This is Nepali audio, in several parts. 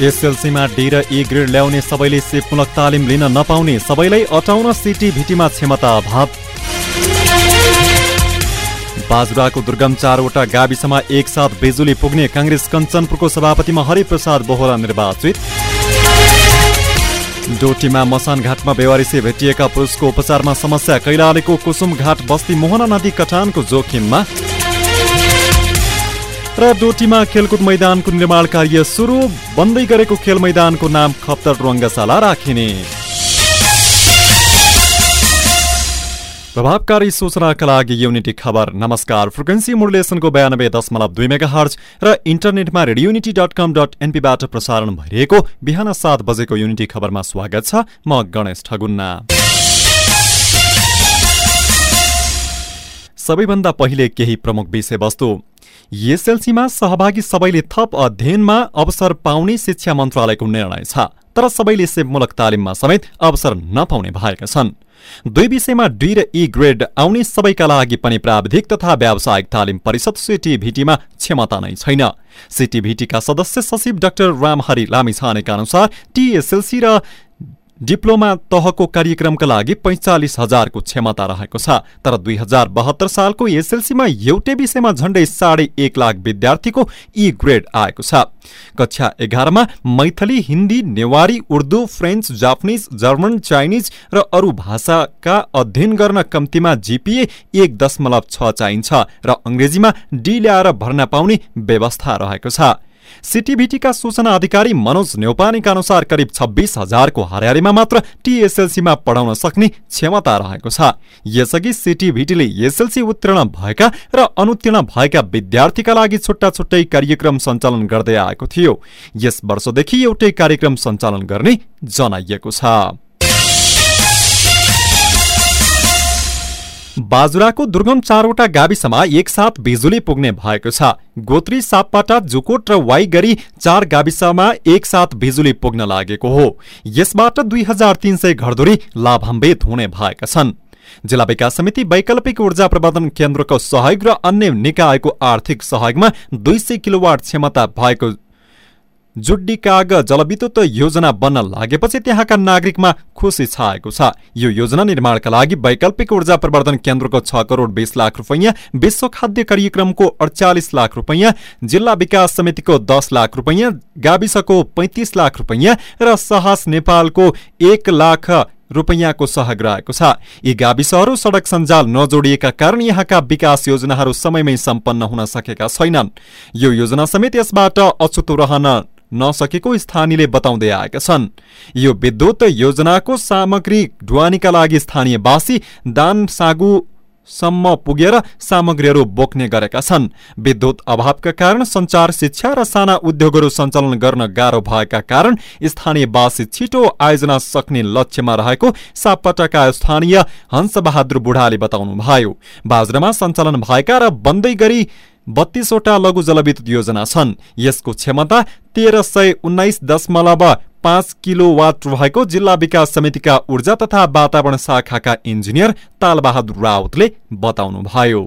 एसएलसीमा डी र ई ग्रेड ल्याउने सबैले सिपमूलक तालिम लिन नपाउने सबैलाई अटाउन सिटी भिटीमा क्षमता अभाव। बाजुराको दुर्गम चारवटा गाविसमा एकसाथ बिजुली पुग्ने काङ्ग्रेस कञ्चनपुरको सभापतिमा हरिप्रसाद बोहरा निर्वाचित। डोटीमा मसान घाटमा बेवारिसे भेटिएका पुरुषको उपचारमा समस्या कैलालीको कुसुम घाट बस्ती मोहना नदी कटानको जोखिममा। र डोटीमा खेलकुद मैदानको निर्माण कार्य सुरु। बन्दै गरेको खेल मैदानको नाम खप्तर रङ्गशाला राखिने। प्रभावकारी सूचनाका लागि युनिटी खबर। नमस्कार। फ्रिक्वेन्सी मोडुलेसनको बयानब्बे दशमलव दुई मेगा हर्च र इन्टरनेटमा radio unity dot com dot एनपीबाट प्रसारण भइरहेको बिहान सात बजेको युनिटी खबरमा स्वागत छ म गणेश ठगुन्ना। सबैभन्दा पहिले केही प्रमुख विषयवस्तु। एसएलसीमा सहभागी सबैले थप अध्ययनमा अवसर पाउने शिक्षा मन्त्रालयको निर्णय छ तर सबैले सेवमूलक तालिममा समेत अवसर नपाउने भएका छन्। दुई विषयमा डी र ई ग्रेड आउने सबैका लागि पनि प्राविधिक तथा व्यावसायिक तालिम परिषद सिटिभिटीमा क्षमता नै छैन। सिटिभिटीका सदस्य सचिव डाक्टर रामहरि लामिछानेका अनुसार टिएसएलसी र डिप्लोमा तहको कार्यक्रमका लागि पैँचालिस हजारको क्षमता रहेको छ तर दुई हजार बहत्तर सालको एसएलसीमा एउटै विषयमा झण्डै साढे एक लाख विद्यार्थीको ई ग्रेड आएको छ। कक्षा एघारमा Maithili Hindi Newari Urdu French Japanese German Chinese र अरू भाषाका अध्ययन गर्न कम्तीमा जिपिए एक दशमलव छ चाहिन्छ र अङ्ग्रेजीमा डी ल्याएर भर्ना पाउने व्यवस्था रहेको छ। सिटिभिटीका सूचना अधिकारी मनोज नेौपानेका अनुसार करिब छब्बिस हजारको हारियारीमा मात्र टिएसएलसीमा पढाउन सक्ने क्षमता रहेको छ। यसअघि सिटिभिटीले एसएलसी उत्तीर्ण भएका र अनुत्तीर्ण भएका विद्यार्थीका लागि छुट्टा छुट्टै कार्यक्रम सञ्चालन गर्दै आएको थियो। यस वर्षदेखि एउटै कार्यक्रम सञ्चालन गर्ने जनाइएको छ। बाजुराको दुर्गम चारवटा गाविसमा एकसाथ बिजुली पुग्ने भएको छ। गोत्री सापपाटा जुकोट र वाइ गरी चार गाविसमा एकसाथ बिजुली पुग्न लागेको हो। यसबाट दुई हजार तीन सय घरधुरी लाभान्वित हुने भएका छन्। जिल्ला विकास समिति वैकल्पिक ऊर्जा प्रवर्धन केन्द्रको सहयोग र अन्य निकायको आर्थिक सहयोगमा दुई सय किलोवाट क्षमता भएको जुड्डीकाग जलविद्युत योजना बन्न लागेपछि त्यहाँका नागरिकमा खुसी छाएको छ। यो योजना निर्माणका लागि वैकल्पिक ऊर्जा प्रवर्धन केन्द्रको छ करोड बिस लाख रुपैयाँ विश्व खाद्य कार्यक्रमको अडचालिस लाख रुपैयाँ जिल्ला विकास समितिको दस लाख रुपैयाँ गाविसको पैँतिस लाख रुपैयाँ र साहस नेपालको एक लाख रुपैयाँको सहयोग रहेको छ। यी गाविसहरू सड़क सञ्जाल नजोडिएका कारण यहाँका विकास योजनाहरू समयमै सम्पन्न हुन सकेका छैनन्। यो योजना समेत यसबाट अछुतो रहन नसकेको स्थानीयले बताउँदै आएका छन्। यो विद्युत योजनाको सामग्री ढुवानीका लागि स्थानीयवासी दान सागु सम्म पुगेर सामग्रीहरू बोक्ने गरेका छन्। विद्युत अभावका कारण सञ्चार शिक्षा र साना उद्योगहरू सञ्चालन गर्न गाह्रो भएका कारण स्थानीयवासी छिटो आयोजना सक्ने लक्ष्यमा रहेको सापटाका स्थानीय हंसबहादुर बुढाले बताउनुभयो। बाज्रामा सञ्चालन भएका र बन्दै गरी बत्तीसवटा लघु जलविद्युत योजना छन्। यसको क्षमता तेह्र सय उन्नाइस दशमलव पाँच किलोवाट रहेको जिल्ला विकास समितिका ऊर्जा तथा वातावरण शाखाका इन्जिनियर तालबहादुर राउतले बताउनुभयो।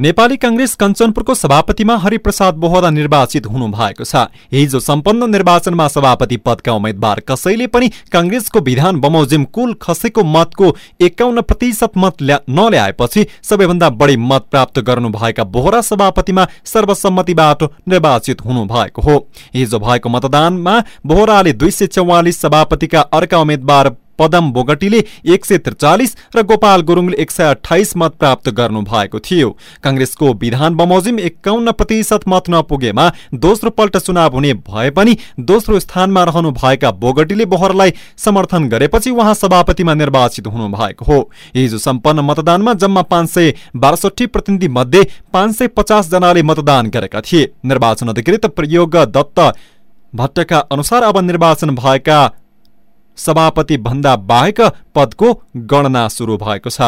नेपाली काङ्ग्रेस कञ्चनपुरको सभापतिमा हरिप्रसाद बोहरा निर्वाचित हुनु भएको छ। हिजो सम्पन्न निर्वाचनमा सभापति पदका उम्मेद्वार कसैले पनि काङ्ग्रेसको विधान बमोजिम कुल खसेको मतको एकाउन्न प्रतिशत मत नल्याएपछि सबैभन्दा बढी मत प्राप्त गर्नुभएका बोहरा सभापतिमा सर्वसम्मतिबाट निर्वाचित हुनु भएको हो। हिजो भएको मतदानमा बोहराले दुई सभापतिका अर्का उम्मेद्वार पदम बोगटीले एक सय त्रिचालिस र गोपाल गुरुङले एक सय अठाइस मत प्राप्त गर्नु भएको थियो। काङ्ग्रेसको विधान बमोजिम एकाउन्न प्रतिशत मत नपुगेमा दोस्रो पल्ट चुनाव हुने भए पनि दोस्रो स्थानमा रहनु भएका बोगटीले बोहरलाई समर्थन गरेपछि उहाँ सभापतिमा निर्वाचित हुनु भएको हो। हिजो सम्पन्न मतदानमा जम्मा पाँच सय बासठी प्रतिनिधि मध्ये पाँच सय पचास जनाले मतदान गरेका थिए। निर्वाचन अधिकृत प्रयोग दत्त भट्टका अनुसार अब निर्वाचन भएका सभापति भन्दा बाहेक पदको गणना सुरु भएको छ।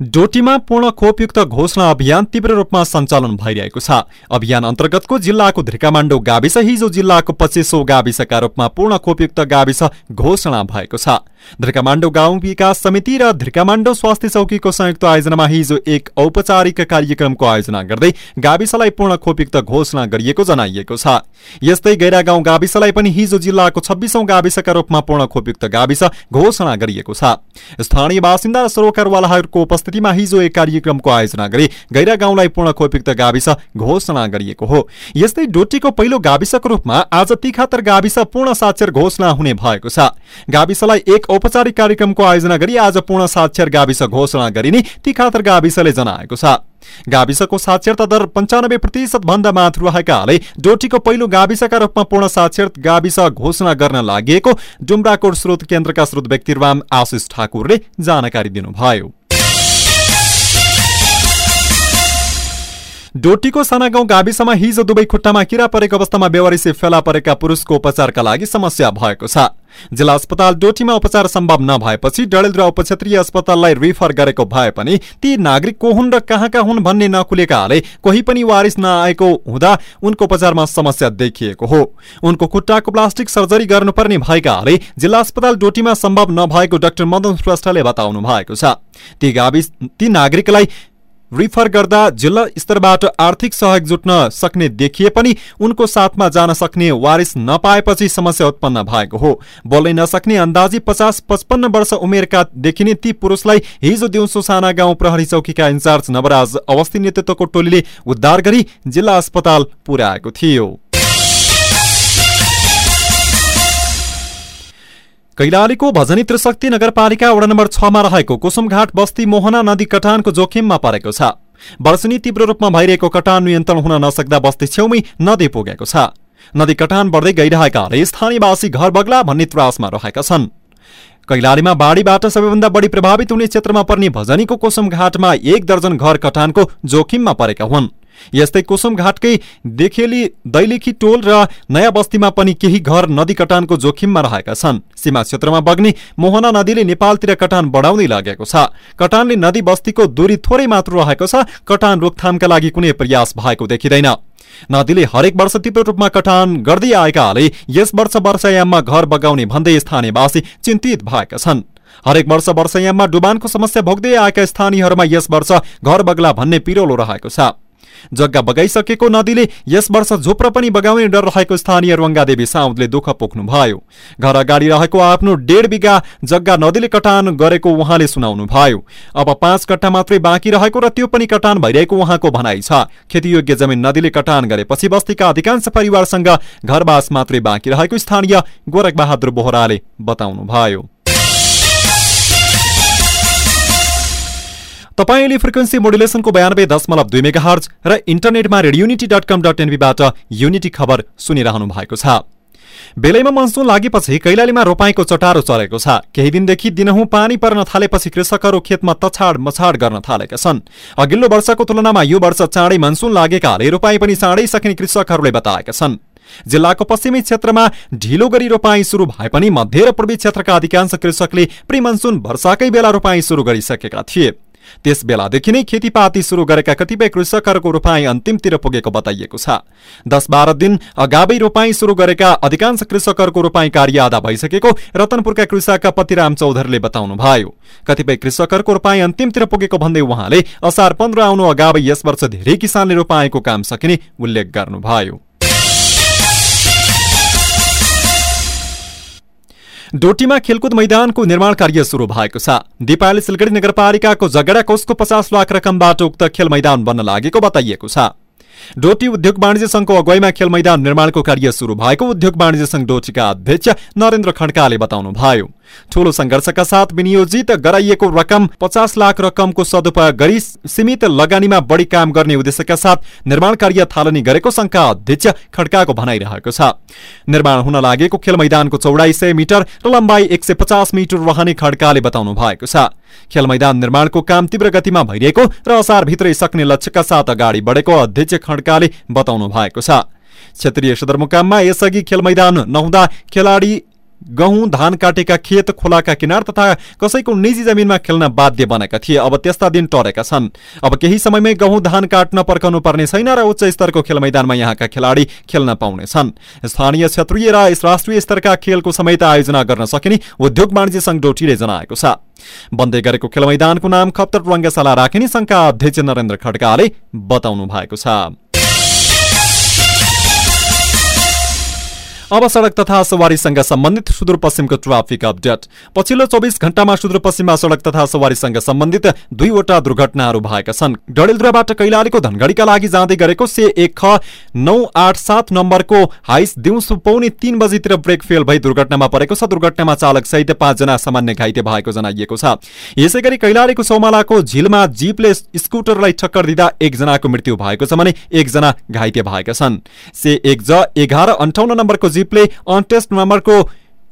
डोटीमा पूर्ण खोपयुक्त घोषणा अभियान तीव्र रूपमा सञ्चालन भइरहेको छ। अभियान अन्तर्गतको जिल्लाको धिकामाण्डो गाविस हिजो जिल्लाको पच्चिसौँ गाविसका रूपमा पूर्ण खोपयुक्त गाविस घोषणा भएको छ। धिर्कामाण्डो गाउँ विकास समिति र धिर्कामाण्डो स्वास्थ्य चौकीको संयुक्त आयोजनामा हिजो एक औपचारिक कार्यक्रमको आयोजना गर्दै गाविसलाई पूर्ण खोपयुक्त घोषणा गरिएको जनाइएको छ। यस्तै गैरा गाउँ गाविसलाई पनि हिजो जिल्लाको छब्बीसौँ गाविसका रूपमा पूर्ण खोपयुक्त गाविस घोषणा गरिएको छ। स्थानीय बासिन्दा र सरोकारवालाहरूको उपस्थितिमा हिजो एक कार्यक्रमको आयोजना गरी। गैरा गाउँलाई पूर्ण खोपयुक्त गाविस घोषणा गरिएको हो। यस्तै डोटीको पहिलो गाविसको रूपमा आज तिखातर गाविस पूर्ण साक्षर घोषणा हुने भएको छ। गाविसलाई एक औपचारिक कार्यक्रमको आयोजना गरी आज पूर्ण साक्षर गाविस घोषणा गरिने तिखातर गाविसले जनाएको छ। गाविसको साक्षरता दर पञ्चानब्बे प्रतिशत भन्दा माथि रहेकाले डोटीको पहिलो गाविसका रूपमा पूर्ण साक्षर गाविस घोषणा गर्न लागि डुम्राकोट स्रोत केन्द्रका स्रोत व्यक्तिराम आशिष ठाकुरले जानकारी दिनुभयो। डोटीको साना गाउँ गाविसमा हिजो दुवै खुट्टामा किरा परेको अवस्थामा बेवारिसे फेला परेका पुरुषको उपचारका लागि समस्या भएको छ। जिल्ला अस्पताल डोटीमा उपचार सम्भव नभएपछि डडेलधुरा उपक्षेत्रीय अस्पताललाई रिफर गरेको भए पनि ती नागरिक को हुन् र कहाँका हुन् भन्ने नखुलेकाले कोही पनि वारिस नआएको हुँदा उनको उपचारमा समस्या देखिएको हो। उनको खुट्टाको प्लास्टिक सर्जरी गर्नुपर्ने भएकाले जिल्ला अस्पताल डोटीमा सम्भव नभएको डाक्टर मदन श्रेष्ठले बताउनु भएको छ। ती गाविस ती नागरिकलाई रिफर गर्दा जिल्ला स्तरबाट आर्थिक सहयोग जुट्न सक्ने देखिए पनि उनको साथमा जान सक्ने वारिस नपाएपछि समस्या उत्पन्न भएको हो। बोल्नै नसक्ने अन्दाजी पचास पचपन्न वर्ष उमेरका देखिने ती पुरुषलाई हिजो दिउँसो साना गाउँ प्रहरी चौकीका इन्चार्ज नवराज अवस्थी नेतृत्वको टोलीले उद्धार गरी जिल्ला अस्पताल पुर्याएको थियो। कैलालीको भजनी त्रिशक्ति नगरपालिका वडा नम्बर छमा रहेको कुसुमघाट बस्ती मोहना नदी कटानको जोखिममा परेको छ। वर्षनी तीव्र रूपमा भइरहेको कटान नियन्त्रण हुन नसक्दा बस्ती छेउमै नदी पुगेको छ। नदी कटान बढ्दै गइरहेकाले स्थानीयवासी घर बग्ला भन्ने त्रासमा रहेका छन्। कैलालीमा बाढीबाट सबैभन्दा बढी प्रभावित हुने क्षेत्रमा पर्ने भजनीको कुसुमघाटमा एक दर्जन घर कटानको जोखिममा परेका हुन्। यस्तै कुसुमघाटकै देखेली दैलेखी टोल र नयाँ बस्तीमा पनि केही घर नदी कटानको जोखिममा रहेका छन्। सीमा क्षेत्रमा बग्ने मोहना नदीले नेपालतिर कटान बढाउँदै लागेको छ। कटानले नदी बस्तीको दूरी थोरै मात्र रहेको छ कटान रोकथामका लागि कुनै प्रयास भएको देखिँदैन। नदीले हरेक वर्ष तीव्र रूपमा कटान गर्दै आएकाले यस वर्ष वर्षायाममा घर बगाउने भन्दै स्थानीयवासी चिन्तित भएका छन्। हरेक वर्ष वर्षायाममा डुबानको समस्या भोग्दै आएका स्थानीयहरूमा यस वर्ष घर बग्ला भन्ने पिरोलो रहेको छ। जग्गा बगाइसकेको नदीले यस वर्ष झोप्र पनि बगाउने डर रहेको स्थानीय रङ्गादेवी साउदले दुःख पोख्नुभयो। घर अगाडि रहेको आफ्नो डेढ बिघा जग्गा नदीले कटान गरेको उहाँले सुनाउनु भयो। अब पाँच कट्टा मात्रै बाँकी रहेको र त्यो पनि कटान भइरहेको उहाँको भनाइ छ। खेतीयोग्य जमिन नदीले कटान गरेपछि बस्तीका अधिकांश परिवारसँग घरबास मात्रै बाँकी रहेको स्थानीय गोरख बहादुर बोहराले बताउनुभयो। तपाईँले फ्रिक्वेन्सी मोडुलेसनको बयानब्बे दशमलव दुई मेगा हर्ज र इन्टरनेटमा radio unity dot com dot एनबीबाट unity खबर सुनिरहनु भएको छ। बेलैमा मनसुन लागेपछि कैलालीमा रोपाईको चटारो चलेको छ। केही दिनदेखि दिनहुँ पानी पर्न थालेपछि कृषकहरू खेतमा तछाड मछाड गर्न थालेका छन्। अघिल्लो वर्षको तुलनामा यो वर्ष चाँडै मनसुन लागेकाले रोपाई पनि चाँडै सकिने कृषकहरूले बताएका छन्। जिल्लाको पश्चिमी क्षेत्रमा ढिलो गरी रोपाई सुरु भए पनि मध्य र पूर्वी क्षेत्रका अधिकांश कृषकले प्रिमनसुन वर्षाकै बेला रोपाई सुरु गरिसकेका थिए। त्यस बेलादेखि नै खेतीपाती शुरू गरेका कतिपय कृषकहरूको रोपाई अन्तिमतिर पुगेको बताइएको छ। दस बाह्र दिन अगावै रोपाई शुरू गरेका अधिकांश कृषकहरूको रोपाई कार्य आधा भइसकेको रतनपुरका कृषक पतिराम चौधरीले बताउनुभयो। कतिपय कृषकहरूको रोपाई अन्तिमतिर पुगेको भन्दै उहाँले असार पन्ध्र आउनु अगावै यस वर्ष धेरै किसानले रोपाएको काम सकिने उल्लेख गर्नुभयो। डोटीमा खेलकुद मैदानको निर्माण कार्य सुरु भएको छ। दिपाली सिलगढी नगरपालिकाको जगडा कोषको पचास लाख रकमबाट उक्त खेल मैदान बन्न लागेको बताइएको छ। डोटी उद्योग वाणिज्य संघको अगुवाईमा खेल मैदान निर्माणको कार्य सुरु भएको उद्योग वाणिज्य संघ डोटीका अध्यक्ष नरेन्द्र खड्काले बताउनुभयो। ठूलो संघर्षका साथ विनियोजित गराइएको रकम पचास लाख रकमको सदुपयोग गरी सीमित लगानीमा बढी काम गर्ने उद्देश्यका साथ निर्माण कार्य थालनी गरेको संघका अध्यक्ष खड्काको भनाइरहेको छ। निर्माण हुन लागेको खेल मैदानको चौडाइ सय मिटर र लम्बाइ एक मिटर रहने खड्काले बताउनु भएको छ। खेल मैदान निर्माणको काम तीव्र गतिमा भइरहेको र असारभित्रै सक्ने लक्ष्यका साथ अगाडि बढेको अध्यक्ष खड्काले बताउनु भएको छ। क्षेत्रीय सदरमुकाममा यसअघि खेल मैदान नहुँदा खेलाडी गहुँ धान काटेका खेत खोलाका किनार तथा कसैको निजी जमिनमा खेल्न बाध्य बनेका थिए अब त्यस्ता दिन टरेका छन्। अब केही समयमै गहुँ धान काट्न पर्खाउनु पर्ने छैन र उच्च स्तरको खेल मैदानमा यहाँका खेलाडी खेल्न पाउनेछन् स्थानीय क्षेत्रीय र राष्ट्रिय स्तरका खेलको समेत आयोजना गर्न सकिने उद्योग वाणिज्य संघ डोटीले जनाएको छ। बन्दै गरेको खेल मैदानको नाम खप्तर रङ्गशाला राखिने संघका अध्यक्ष नरेन्द्र खड्काले बताउनु भएको छ। अब सड़क तथा सवारीसँग सम्बन्धित सुदूरपश्चिमको ट्राफिक अपडेट। पछिल्लो चौबिस घण्टामा सुदूरपश्चिममा सड़क तथा सवारीसँग सम्बन्धित दुईवटा दुर्घटनाहरू भएका छन्। डडेलधुराबाट कैलालीको धनगढ़ीका लागि जाँदै गरेको से एक ख नौ आठ सात नम्बरको हाइस दिउँसो पौने तीन बजीतिर ब्रेक फेल भई दुर्घटनामा परेको छ। दुर्घटनामा चालक सहित पाँचजना सामान्य घाइते भएको जनाइएको छ। यसै गरी कैलालीको सौमालाको झिलमा जीपले स्कुटरलाई ठक्कर दिँदा एकजनाको मृत्यु भएको छ भने एकजना घाइते भएका छन्। से एक ज एघार अन्ठाउन्न नम्बरको जीपले अन्टेस्ट नम्बरको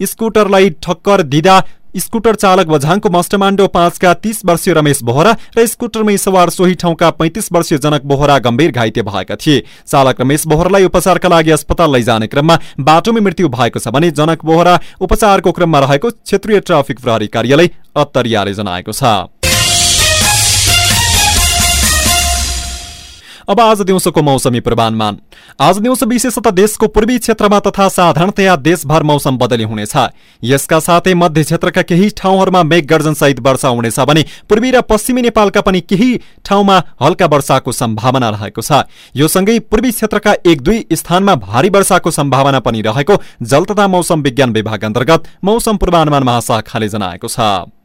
स्कुटरलाई ठक्कर दिँदा स्कुटर चालक बझाङको मस्टमाण्डो पाँचका तीस वर्षीय रमेश बोहरा र स्कुटरमै सवार सोही ठाउँका पैंतिस वर्षीय जनक बोहरा गम्भीर घाइते भएका थिए। चालक रमेश बोहरालाई उपचारका लागि अस्पताल लैजाने क्रममा बाटोमै मृत्यु भएको छ भने जनक बोहरा उपचारको क्रममा रहेको क्षेत्रीय ट्राफिक प्रहरी कार्यालय अत्तरियाले जनाएको छ। अब आज दिउँसोको मौसमी पूर्वानुमान। आज दिउँसो विशेषतः देशको पूर्वी क्षेत्रमा तथा साधारणतया देशभर मौसम बदली हुनेछ। यसका साथै मध्य क्षेत्रका केही ठाउँहरूमा मेघ गर्जनसहित वर्षा हुनेछ भने पूर्वी र पश्चिमी नेपालका पनि केही ठाउँमा हल्का वर्षाको सम्भावना रहेको छ। यो सँगै पूर्वी क्षेत्रका एक दुई स्थानमा भारी वर्षाको सम्भावना पनि रहेको जल तथा मौसम विज्ञान विभाग अन्तर्गत मौसम पूर्वानुमान महाशाखाले जनाएको छ।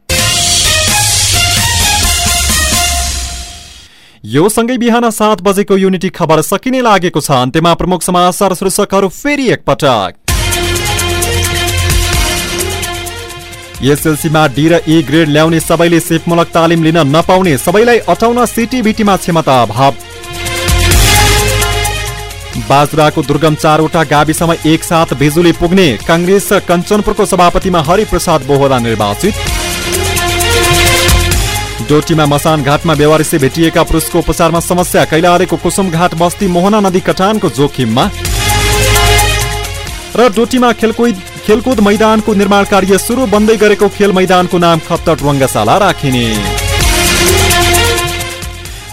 यो सँगै बिहान सात बजेको युनिटी खबर सकिने लागेको छ। अन्त्यमा प्रमुख समाचार शीर्षकहरू फेरि एकपटक। एसएलसीमा डी र ई ग्रेड ल्याउने सबैले सिपमूलक तालिम लिन नपाउने सबैलाई अठाउन सिटिभिटीमा क्षमता अभाव। बाजुराको दुर्गम चारवटा गाविसमा एकसाथ बिजुली पुग्ने काङ्ग्रेस कञ्चनपुरको सभापतिमा हरिप्रसाद बोहरा निर्वाचित। डोटीमा मसान घाटमा बेवारिसे भेटिएका पुरुषको उपचारमा समस्या। कैलालीको कुसुमघाट बस्ती मोहना नदी कटानको जोखिममा। र डोटीमा खेलकुद खेलकुद मैदानको निर्माण कार्य सुरु बन्दै गरेको खेल मैदानको नाम खप्तट रङ्गशाला राखिने।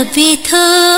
बयानब्बे थोप्लो